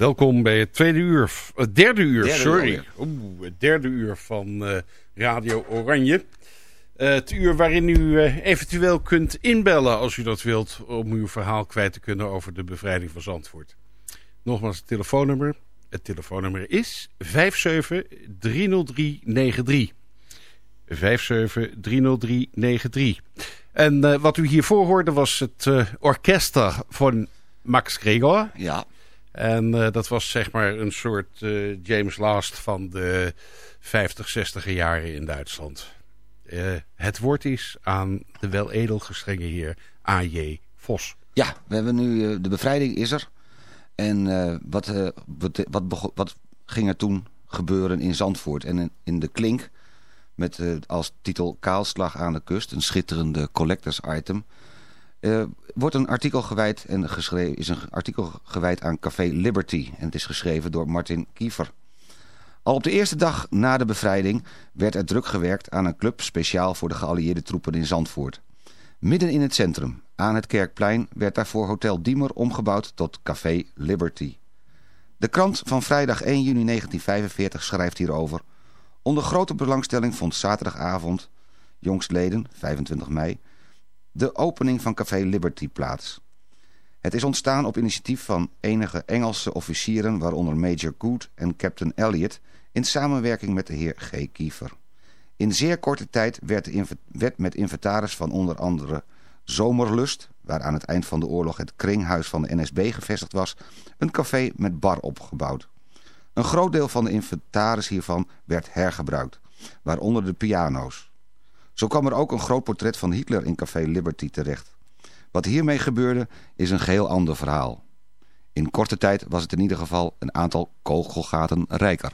Welkom bij het tweede uur, het derde uur, Derde sorry. Oeh, het derde uur van eh, Radio Oranje. Eh, het uur waarin u eh, eventueel kunt inbellen als u dat wilt... om uw verhaal kwijt te kunnen over de bevrijding van Zandvoort. Nogmaals het telefoonnummer. Het telefoonnummer is 5730393. 5730393. En eh, wat u hiervoor hoorde was het orkester van Max Gregor. Ja. En uh, dat was zeg maar een soort uh, James Last van de 50, 60 jaren in Duitsland. Uh, het woord is aan de wel edelgestrenge heer A.J. Vos. Ja, we hebben nu de bevrijding is er. En wat, wat, wat, wat, ging er toen gebeuren in Zandvoort en in, in de Klink... met als titel Kaalslag aan de kust, een schitterende collectors item... Uh, wordt een artikel gewijd en geschreven, is een artikel gewijd aan Café Liberty. En het is geschreven door Martin Kiefer. Al op de eerste dag na de bevrijding werd er druk gewerkt aan een club speciaal voor de geallieerde troepen in Zandvoort. Midden in het centrum, aan het Kerkplein, werd daarvoor Hotel Diemer omgebouwd tot Café Liberty. De krant van vrijdag 1 juni 1945 schrijft hierover. Onder grote belangstelling vond zaterdagavond, jongstleden, 25 mei de opening van Café Liberty plaats. Het is ontstaan op initiatief van enige Engelse officieren... waaronder Major Good en Captain Elliot... in samenwerking met de heer G. Kiefer. In zeer korte tijd werd, werd met inventaris van onder andere Zomerlust... waar aan het eind van de oorlog het kringhuis van de NSB gevestigd was... een café met bar opgebouwd. Een groot deel van de inventaris hiervan werd hergebruikt... waaronder de piano's... Zo kwam er ook een groot portret van Hitler in Café Liberty terecht. Wat hiermee gebeurde is een geheel ander verhaal. In korte tijd was het in ieder geval een aantal kogelgaten rijker.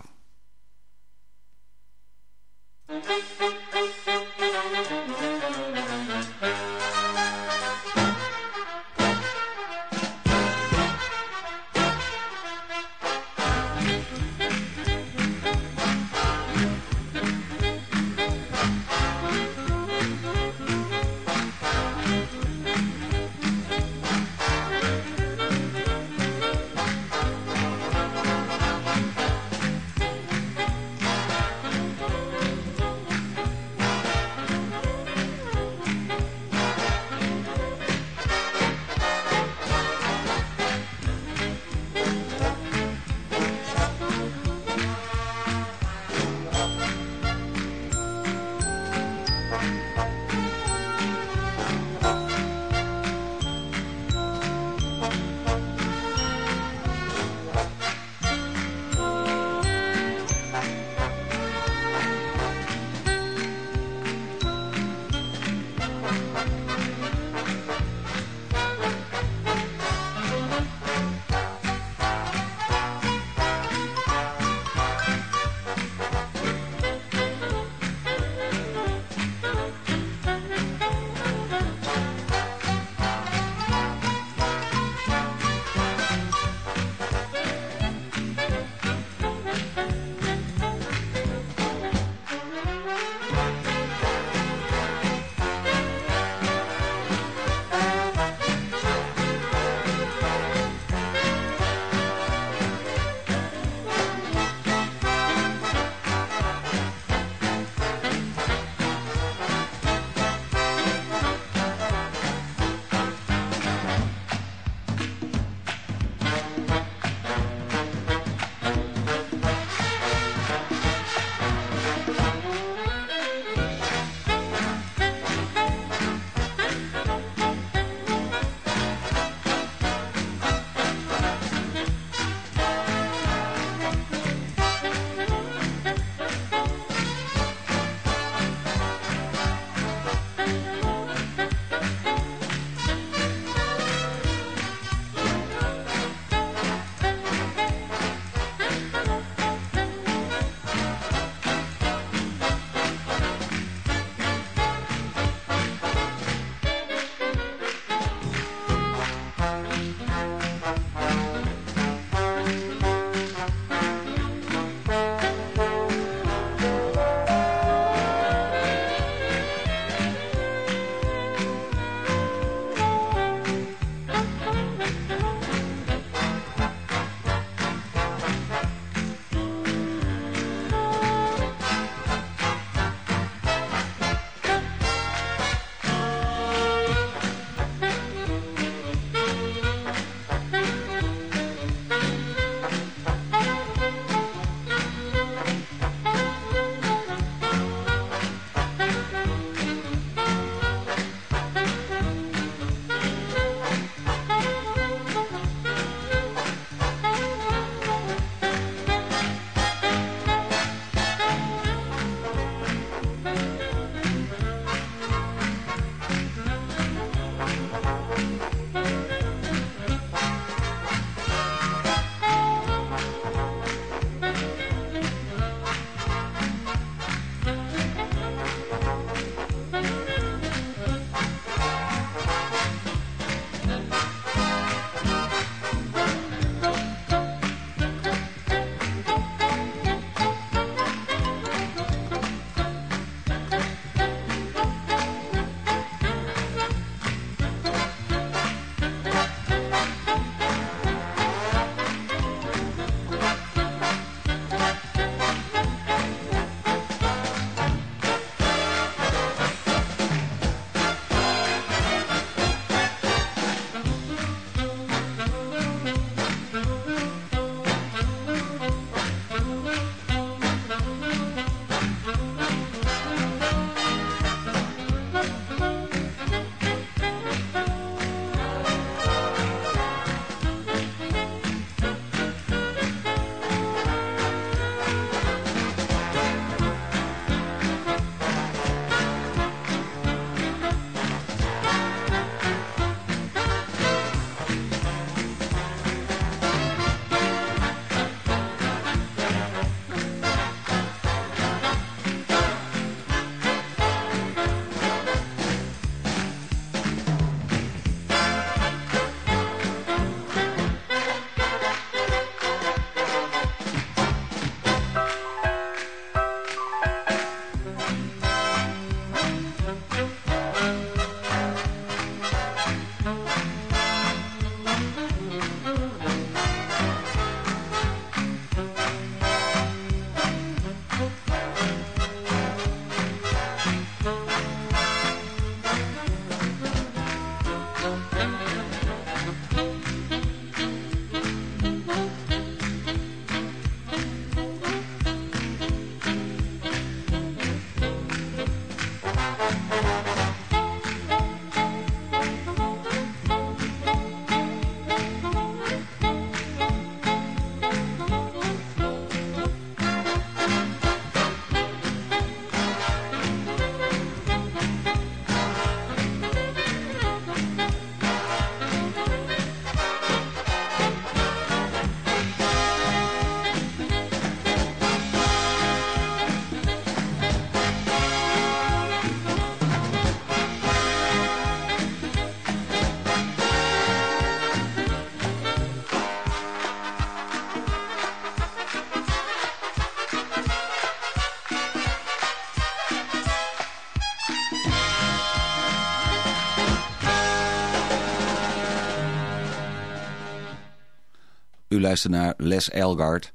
U luistert naar Les Elgard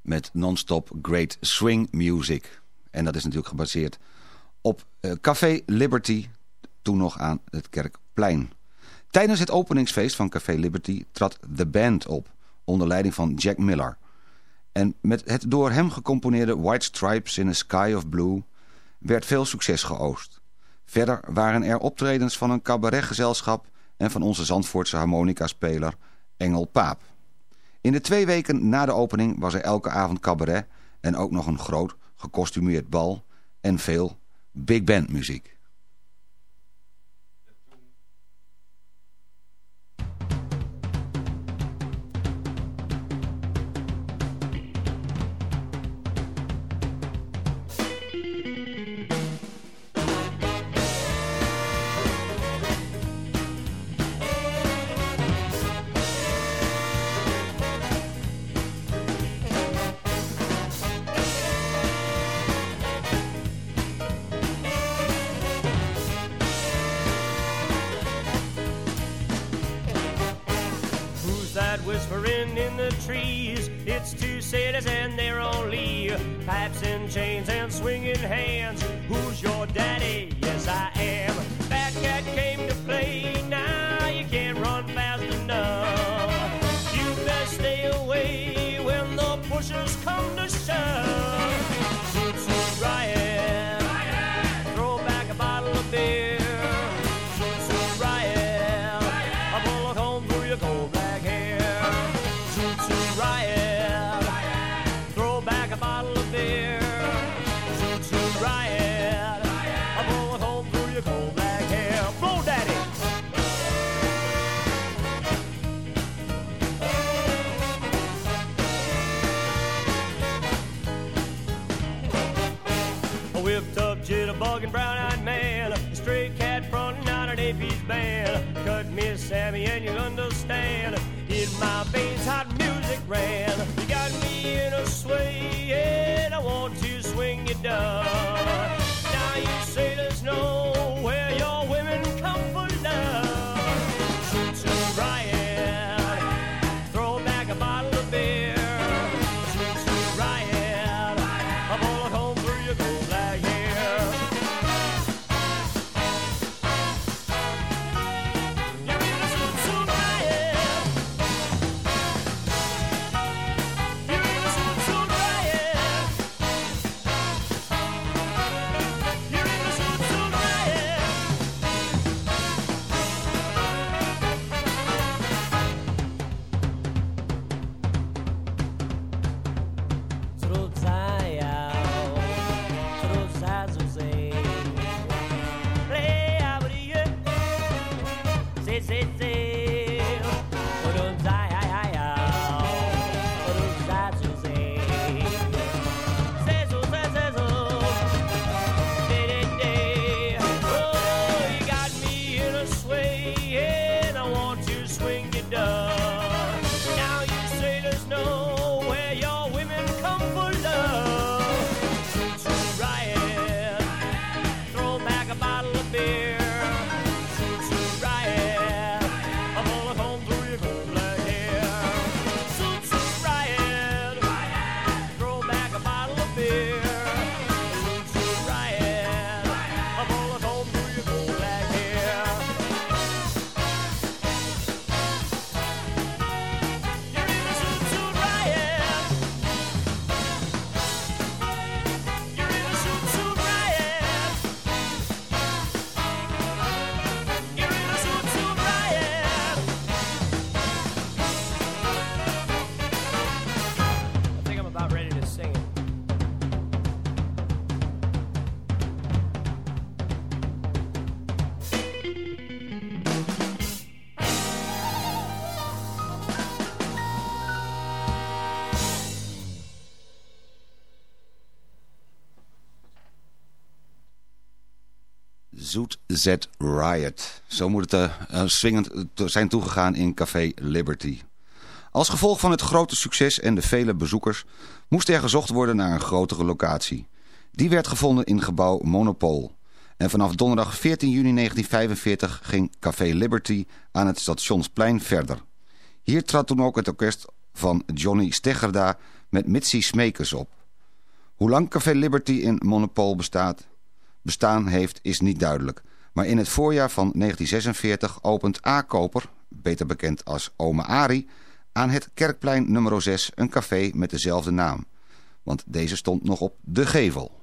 met non-stop great swing music. En dat is natuurlijk gebaseerd op uh, Café Liberty, toen nog aan het Kerkplein. Tijdens het openingsfeest van Café Liberty trad The Band op, onder leiding van Jack Miller. En met het door hem gecomponeerde White Stripes in a Sky of Blue werd veel succes geoost. Verder waren er optredens van een cabaretgezelschap en van onze Zandvoortse harmonica-speler Engel Paap. In de twee weken na de opening was er elke avond cabaret en ook nog een groot gekostumeerd bal en veel big band muziek. A whipped up jitterbugging brown eyed man, a stray cat frontin' out an AP's band. Cut me Sammy and you'll understand. In my veins, hot music ran. You got me in a sway, and I want to swing you down. Now you say there's no Z Riot. Zo moet het uh, swingend zijn toegegaan in Café Liberty. Als gevolg van het grote succes en de vele bezoekers... moest er gezocht worden naar een grotere locatie. Die werd gevonden in gebouw Monopol. En vanaf donderdag 14 juni 1945 ging Café Liberty aan het Stationsplein verder. Hier trad toen ook het orkest van Johnny Steggerda met Mitzi Smekers op. Hoe lang Café Liberty in Monopol bestaat, bestaan heeft is niet duidelijk. Maar in het voorjaar van 1946 opent A. Koper, beter bekend als Ome Ari... aan het Kerkplein nummer 6 een café met dezelfde naam. Want deze stond nog op de gevel.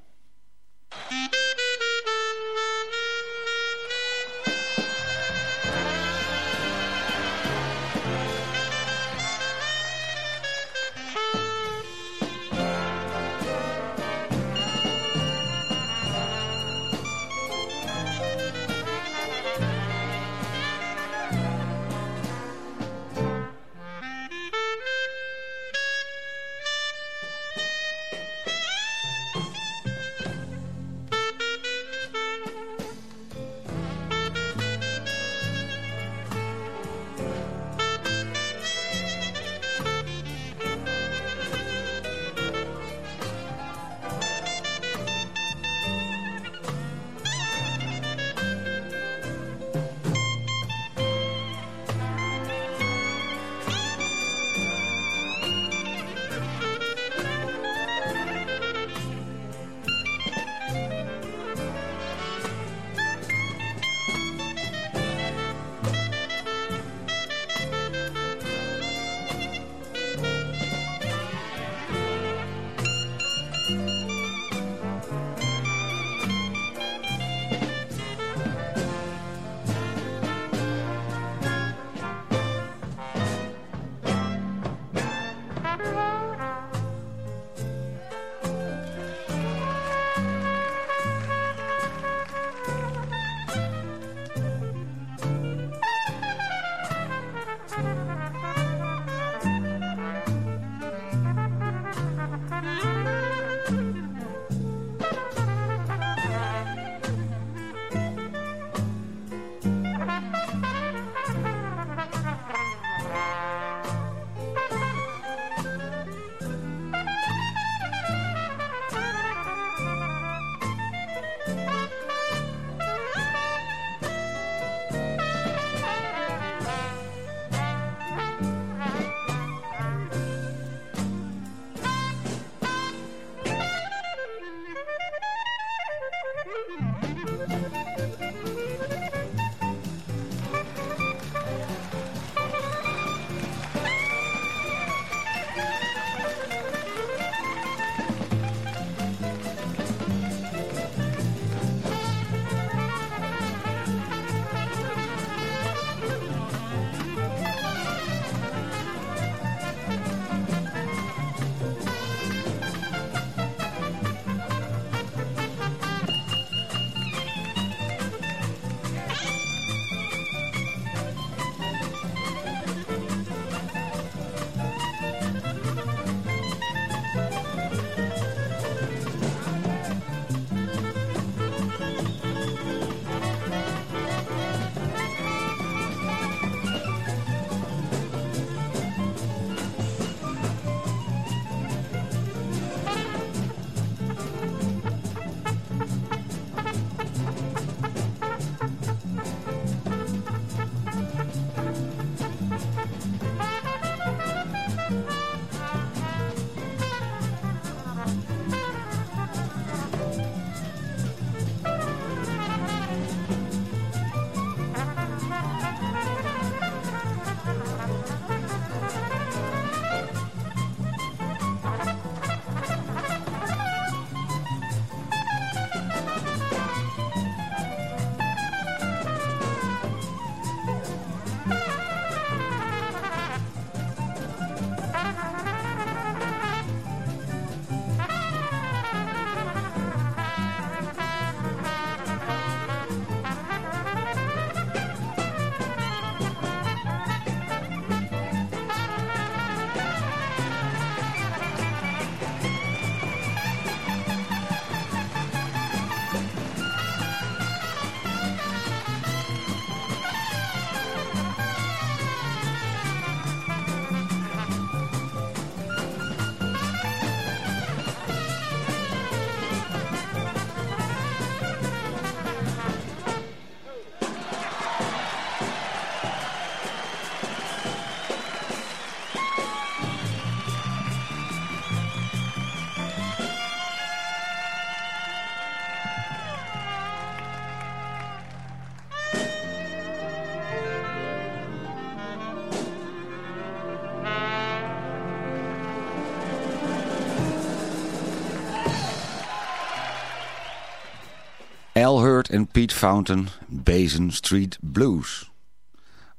Al Hurt en Pete Fountain, Basin Street Blues.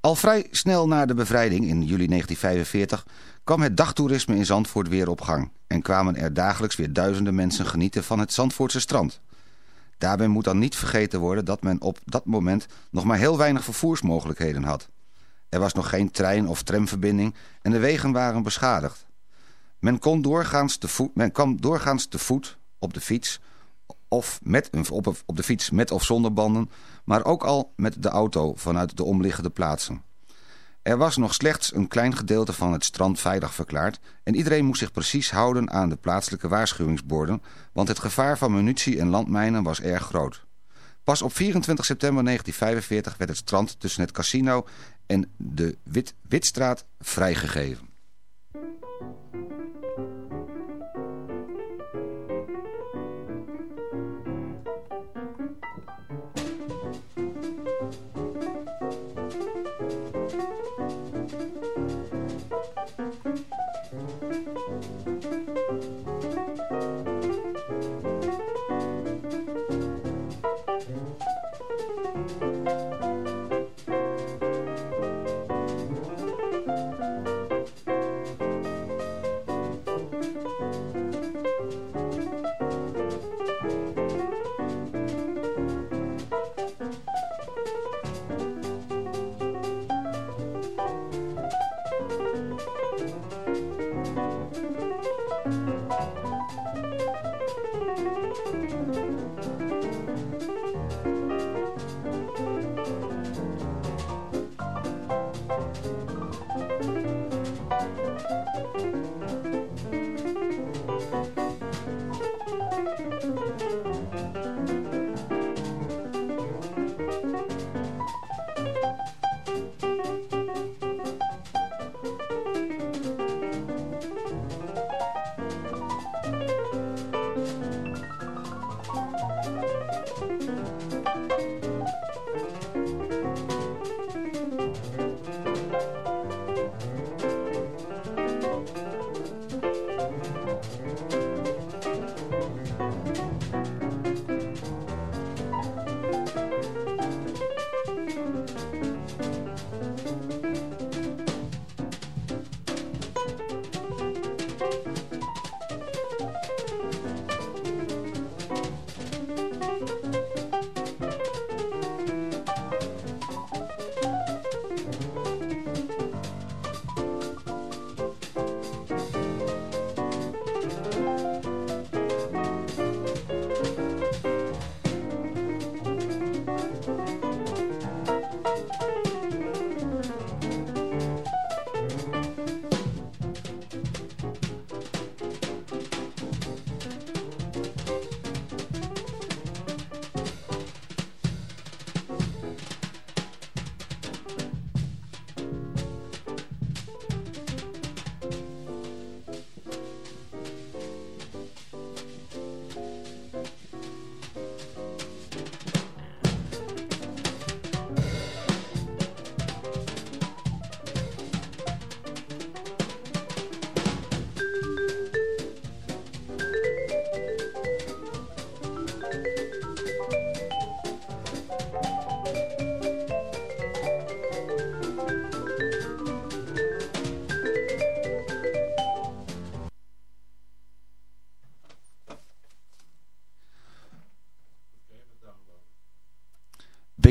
Al vrij snel na de bevrijding in juli 1945 kwam het dagtoerisme in Zandvoort weer op gang... en kwamen er dagelijks weer duizenden mensen genieten van het Zandvoortse strand. Daarbij moet dan niet vergeten worden dat men op dat moment nog maar heel weinig vervoersmogelijkheden had. Er was nog geen trein- of tramverbinding en de wegen waren beschadigd. Men, kon doorgaans te voet, men kwam doorgaans te voet, op de fiets of met op, op de fiets met of zonder banden, maar ook al met de auto vanuit de omliggende plaatsen. Er was nog slechts een klein gedeelte van het strand veilig verklaard en iedereen moest zich precies houden aan de plaatselijke waarschuwingsborden, want het gevaar van munitie en landmijnen was erg groot. Pas op 24 september 1945 werd het strand tussen het casino en de Wit Witstraat vrijgegeven. Thank you.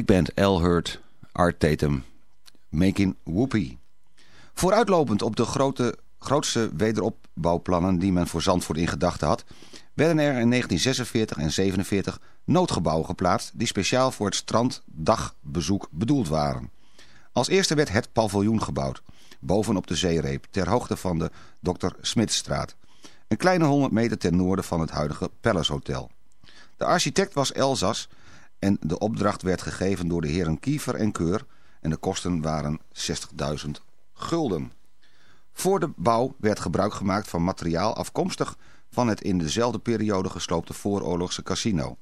Big Band L. Hurt, Art Tatum, Making Whoopie. Vooruitlopend op de grote, grootste wederopbouwplannen die men voor Zandvoort in gedachten had... werden er in 1946 en 47 noodgebouwen geplaatst... die speciaal voor het stranddagbezoek bedoeld waren. Als eerste werd het paviljoen gebouwd, bovenop de zeereep... ter hoogte van de Dr. Smitstraat. Een kleine 100 meter ten noorden van het huidige Palace Hotel. De architect was Elzas en de opdracht werd gegeven door de heren Kiefer en Keur en de kosten waren 60.000 gulden. Voor de bouw werd gebruik gemaakt van materiaal afkomstig van het in dezelfde periode gesloopte vooroorlogse casino.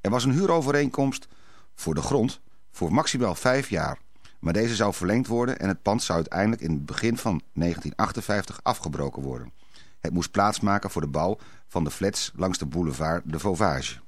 Er was een huurovereenkomst voor de grond voor maximaal vijf jaar, maar deze zou verlengd worden en het pand zou uiteindelijk in het begin van 1958 afgebroken worden. Het moest plaatsmaken voor de bouw van de flats langs de boulevard de Vauvage.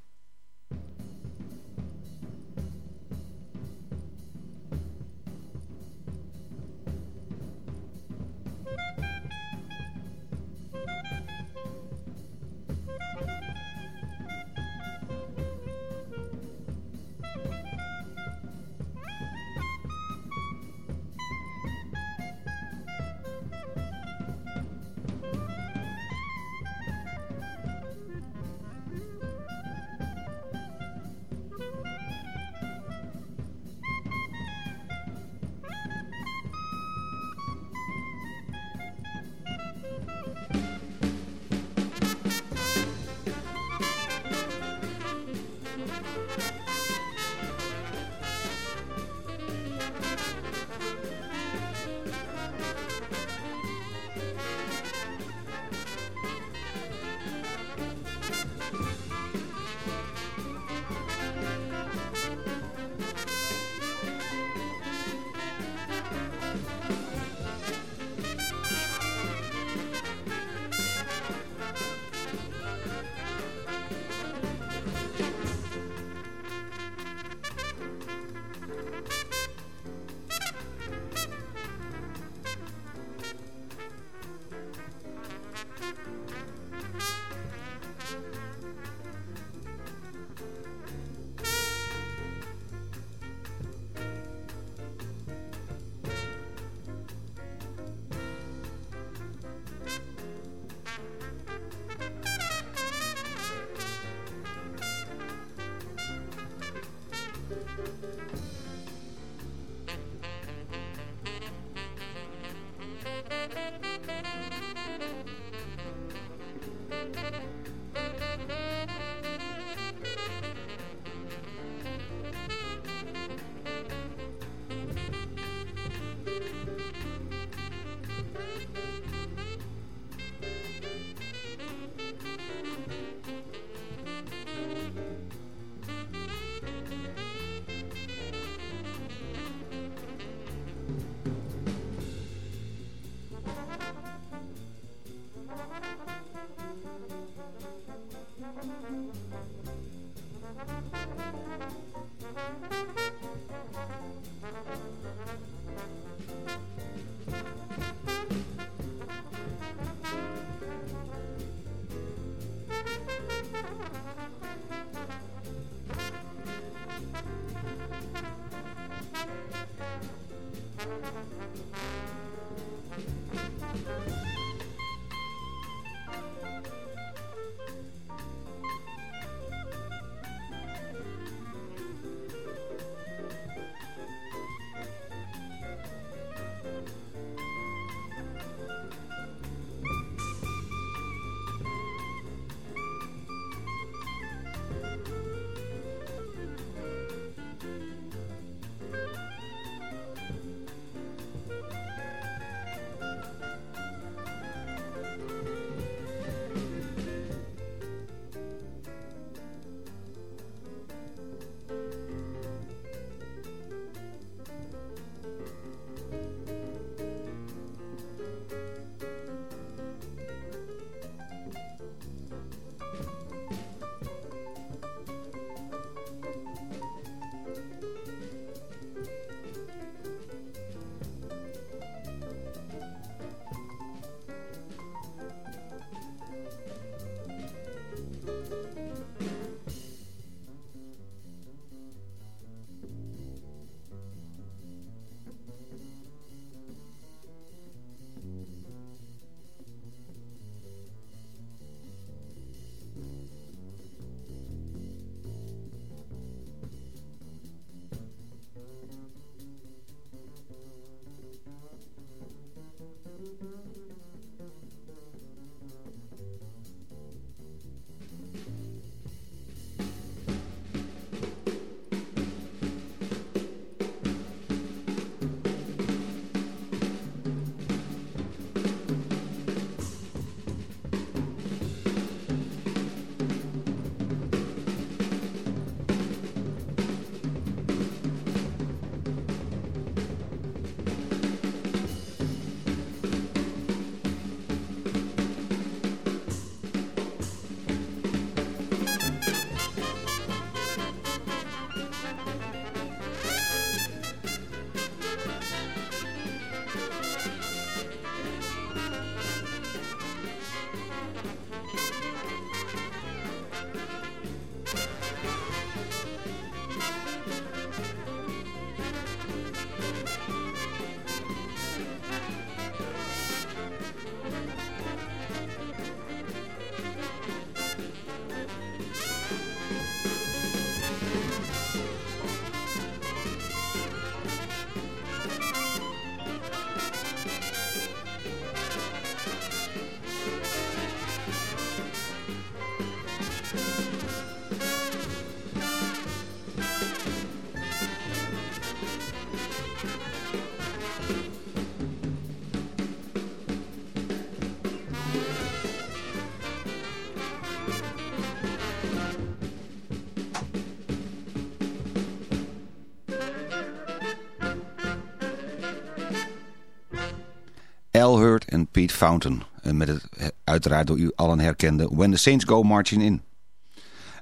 Fountain. En met het eh, uiteraard door u allen herkende When the Saints Go Marching In.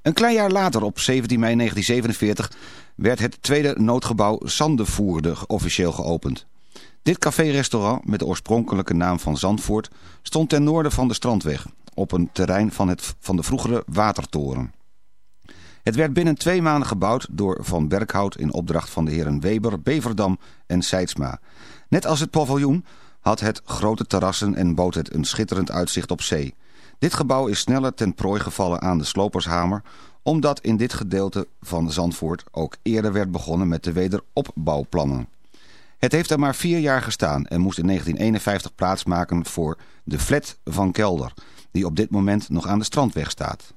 Een klein jaar later, op 17 mei 1947, werd het tweede noodgebouw Sandevoerde officieel geopend. Dit café-restaurant, met de oorspronkelijke naam van Zandvoort, stond ten noorden van de Strandweg, op een terrein van, het, van de vroegere Watertoren. Het werd binnen twee maanden gebouwd door Van Berkhout in opdracht van de heren Weber, Beverdam en Seidsma. Net als het paviljoen had het grote terrassen en bood het een schitterend uitzicht op zee. Dit gebouw is sneller ten prooi gevallen aan de slopershamer... omdat in dit gedeelte van Zandvoort ook eerder werd begonnen met de wederopbouwplannen. Het heeft er maar vier jaar gestaan en moest in 1951 plaatsmaken voor de flat van Kelder... die op dit moment nog aan de strandweg staat.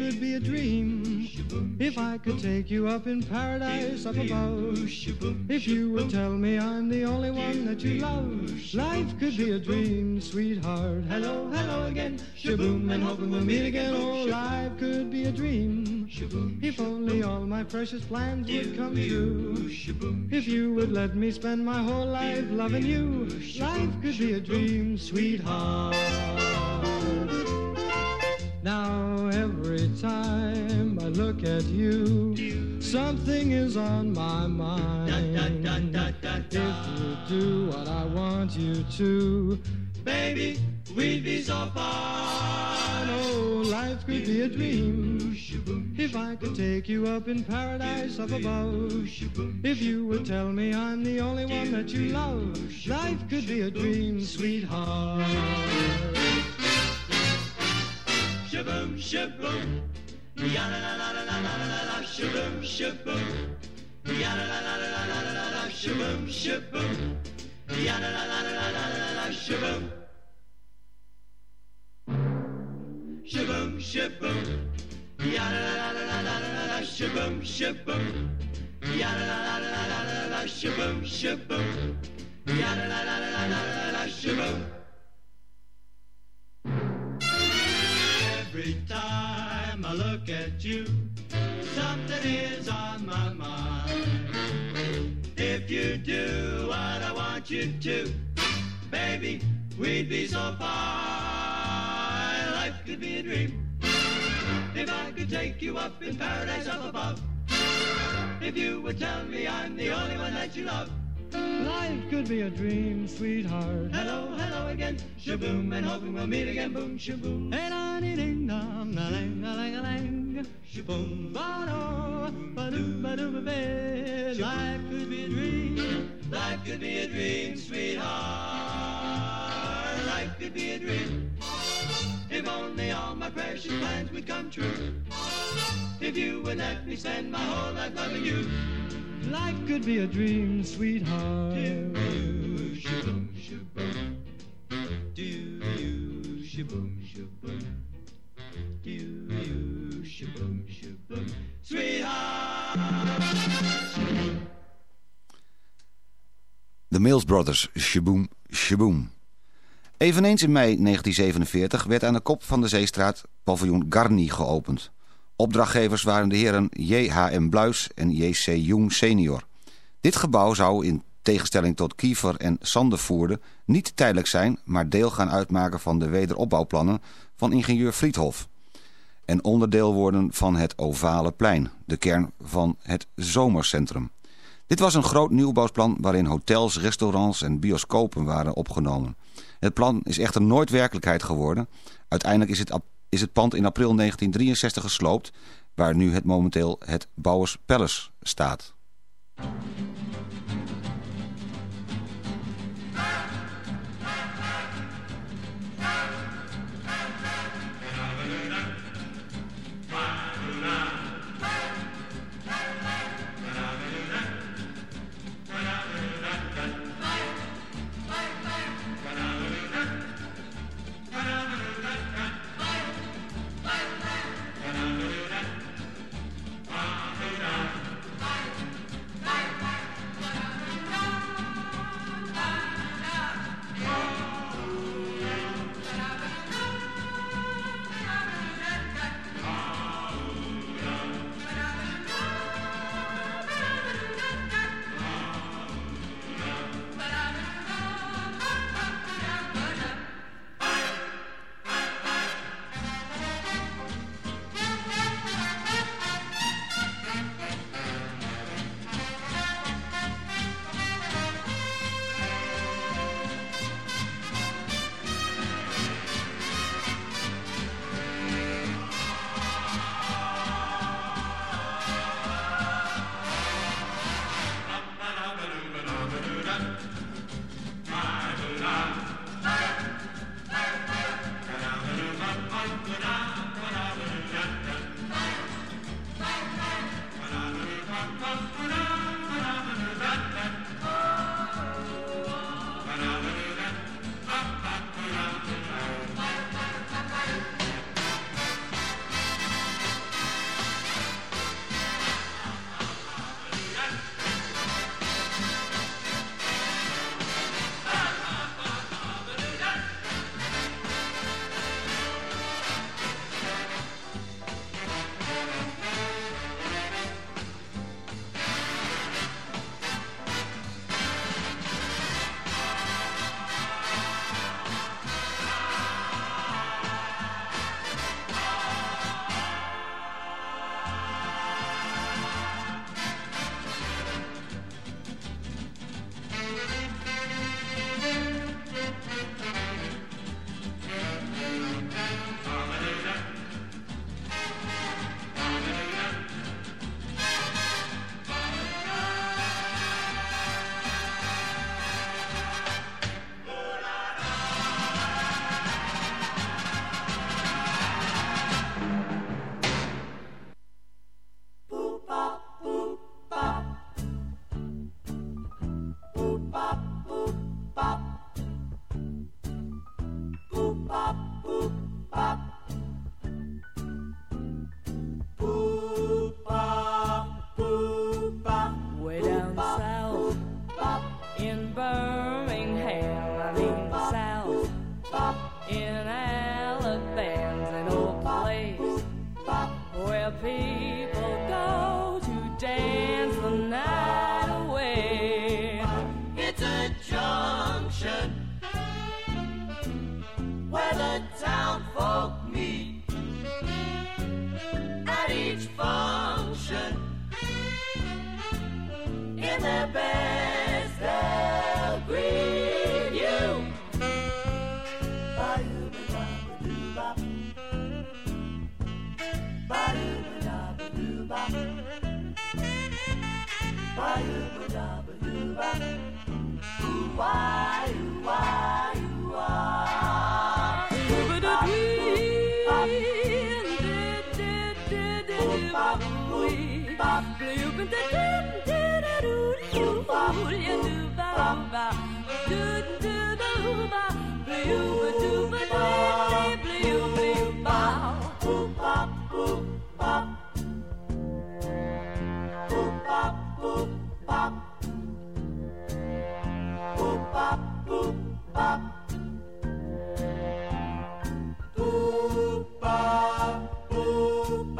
Could be a dream if I could take you up in paradise up above. If you would tell me I'm the only one that you love, life could be a dream, sweetheart. Hello, hello again, shaboom, and hoping we'll meet again. Oh, life could be a dream if only all my precious plans would come true. If you would let me spend my whole life loving you, life could be a dream, sweetheart. Look at you, something is on my mind. If you do what I want you to, baby, we'd be so fine. Oh, life could be a dream if I could take you up in paradise up above. If you would tell me I'm the only one that you love, life could be a dream, sweetheart. Shaboom, shaboom. Shaboom, shaboom. Yada-la-la-la-la-la-la-la, shaboom, shaboom. Yada-la-la-la-la-la-la, shaboom. Shaboom, shaboom. Yada-la-la-la-la-la-la, la shaboom, shaboom. Yada-la-la-la-la-la-la, shaboom, shaboom. Yada-la-la-la-la-la-la, shaboom. Every time. I look at you, something is on my mind. If you do what I want you to, baby, we'd be so fine. Life could be a dream if I could take you up in paradise up above. If you would tell me I'm the only one that you love. Life could be a dream, sweetheart. Hello, hello again. Shaboom, and hoping we'll meet again. Boom, shaboom. And I ding ding dong, a lang, a lang, lang. Shaboom, ba do, ba do, ba do, ba ba. Life could be a dream. Life could be a dream, sweetheart. Life could be a dream. If only all my precious plans would come true. If you would let me spend my whole life loving you. Life could be a dream, sweetheart. Do you shaboom shaboom? Do you shaboom shaboom? Do you shaboom shaboom? Sweetheart. De Mills Brothers, Shaboom Shaboom. Eveneens in mei 1947 werd aan de kop van de Zeestraat paviljoen Garni geopend. Opdrachtgevers waren de heren J.H.M. Bluis en J.C. Jung senior. Dit gebouw zou in tegenstelling tot Kiefer en Sandervoerde niet tijdelijk zijn... maar deel gaan uitmaken van de wederopbouwplannen van ingenieur Friedhof. En onderdeel worden van het Ovale Plein, de kern van het zomercentrum. Dit was een groot nieuwbouwplan waarin hotels, restaurants en bioscopen waren opgenomen. Het plan is echter nooit werkelijkheid geworden. Uiteindelijk is het, is het pand in april 1963 gesloopt... waar nu het momenteel het Bouwers Palace staat.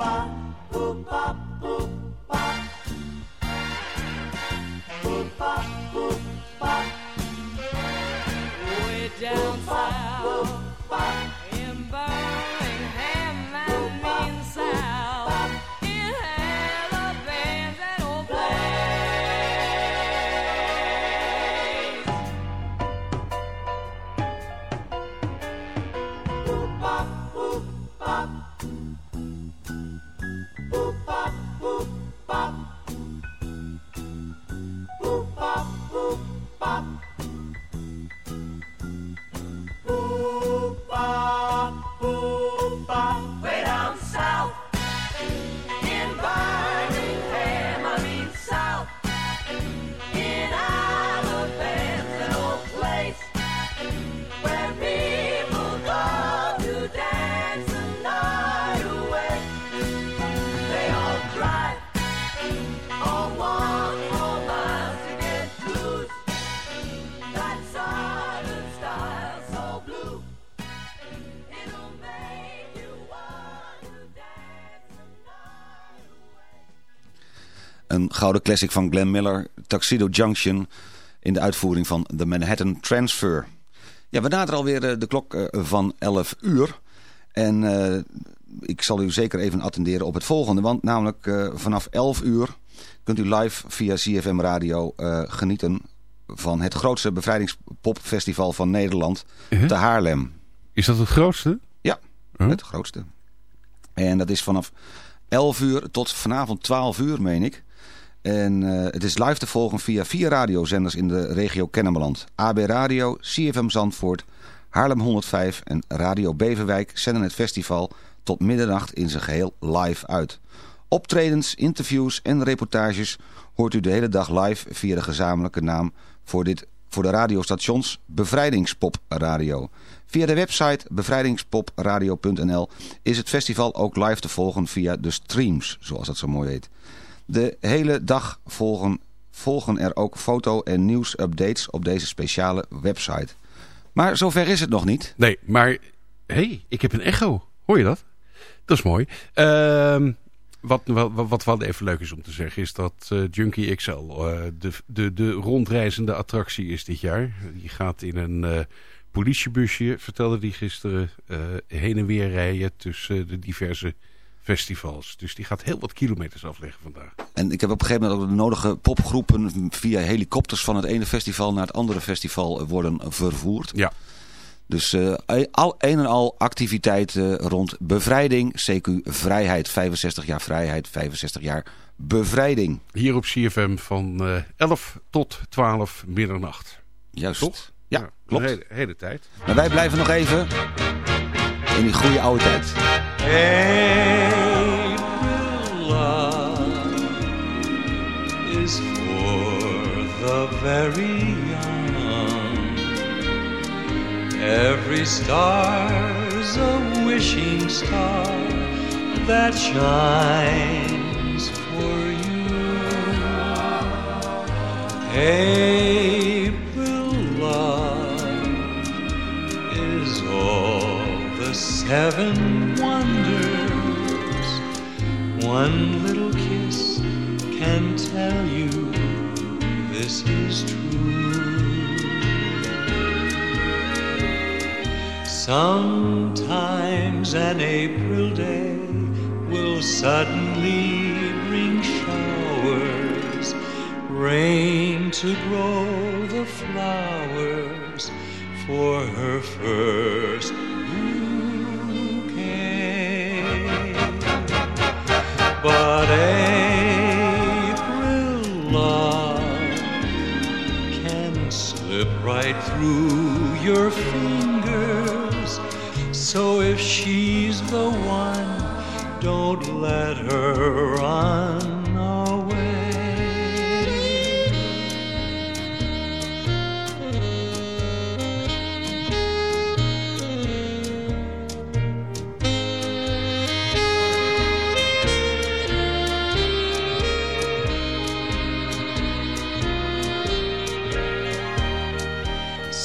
Oompa, oompa, gouden classic van Glenn Miller, Tuxedo Junction, in de uitvoering van The Manhattan Transfer. Ja, we naderen alweer eh, de klok eh, van 11 uur. En eh, ik zal u zeker even attenderen op het volgende. Want namelijk vanaf 11 uur kunt u live via CFM Radio genieten van het grootste bevrijdingspopfestival van Nederland Uh-huh. te Haarlem. Is dat het grootste? Ja, Huh? het grootste. En dat is vanaf 11 uur tot vanavond 12 uur, meen ik. En eh, het is live te volgen via vier radiozenders in de regio Kennemerland. AB Radio, CFM Zandvoort, Haarlem 105 en Radio Beverwijk zenden het festival tot middernacht in zijn geheel live uit. Optredens, interviews en reportages hoort u de hele dag live via de gezamenlijke naam voor, dit, voor de radiostations Bevrijdingspop Radio. Via de website bevrijdingspopradio.nl is het festival ook live te volgen via de streams, zoals dat zo mooi heet. De hele dag volgen, volgen er ook foto- en nieuwsupdates op deze speciale website. Maar zover is het nog niet. Nee, maar... Hey, ik heb een echo. Hoor je dat? Dat is mooi. Ehm, wat, wat, wat wel even leuk is om te zeggen... is dat eh, Junkie XL eh, de, de, de rondreizende attractie is dit jaar. Die gaat in een eh, politiebusje, vertelde die gisteren... heen en weer rijden tussen de diverse festivals. Dus die gaat heel wat kilometers afleggen vandaag. En ik heb op een gegeven moment ook de nodige popgroepen via helikopters van het ene festival naar het andere festival worden vervoerd. Ja. Dus eh, al, een en al activiteiten rond bevrijding, CQ vrijheid, 65 jaar vrijheid, 65 jaar bevrijding. Hier op CFM van eh 11 tot 12 middernacht. Juist. Toch? Ja, klopt. De hele, hele tijd. Maar wij blijven nog even in die goede oude tijd. April love is for the very young. Every star's a wishing star that shines for you. April heaven wonders. One little kiss can tell you this is true. Sometimes an April day will suddenly bring showers, rain to grow the flowers for her first. but April love can slip right through your fingers. So if she's the one, don't let her run.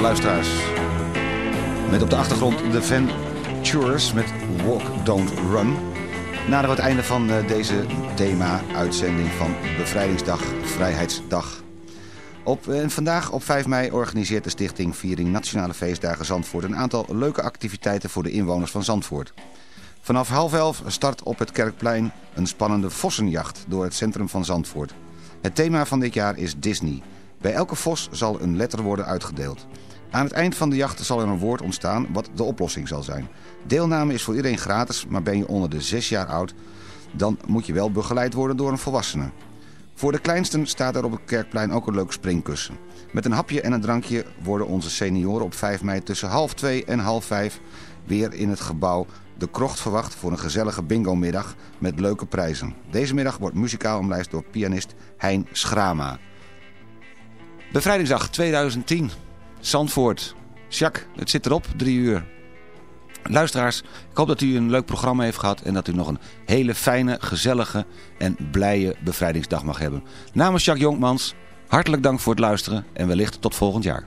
Wonders luisteraars. Met op de achtergrond de Ventures met Walk Don't Run. Nadat we het einde van eh, deze thema-uitzending van Bevrijdingsdag, Vrijheidsdag. Op, en vandaag op 5 mei organiseert de stichting Viering Nationale Feestdagen Zandvoort... een aantal leuke activiteiten voor de inwoners van Zandvoort. Vanaf half elf start op het Kerkplein een spannende vossenjacht door het centrum van Zandvoort. Het thema van dit jaar is Disney. Bij elke vos zal een letter worden uitgedeeld. Aan het eind van de jacht zal er een woord ontstaan wat de oplossing zal zijn. Deelname is voor iedereen gratis, maar ben je onder de 6 jaar oud... dan moet je wel begeleid worden door een volwassene. Voor de kleinsten staat er op het Kerkplein ook een leuk springkussen. Met een hapje en een drankje worden onze senioren op 5 mei tussen half 2 en half 5 weer in het gebouw De Krocht verwacht voor een gezellige bingo-middag met leuke prijzen. Deze middag wordt muzikaal omlijst door pianist Hein Schrama. Bevrijdingsdag 2010. Zandvoort. Jacques, het zit erop, drie uur. Luisteraars, ik hoop dat u een leuk programma heeft gehad... en dat u nog een hele fijne, gezellige en blije bevrijdingsdag mag hebben. Namens Jacques Jonkmans, hartelijk dank voor het luisteren... en wellicht tot volgend jaar.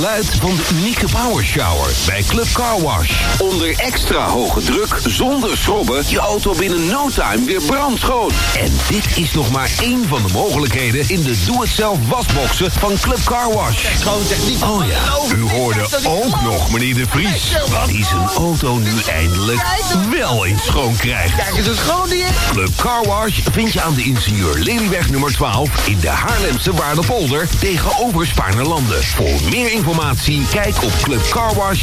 Geluid van de unieke Power Shower bij Club Car Wash. Onder extra hoge druk, zonder schrobben, je auto binnen no time weer brandschoon. En dit is nog maar één van de mogelijkheden in de doe-het-zelf wasboxen van Club Car Wash. Oh ja, u hoorde ook nog meneer De Vries. Dat hij zijn auto nu eindelijk wel eens schoon krijgt. Kijk eens, een schoon die is. Club Car Wash vind je aan de ingenieur Lelyweg nummer 12 in de Haarlemse Waardepolder tegenover Spaarnerlanden. Voor meer informatie kijk op clubcarwash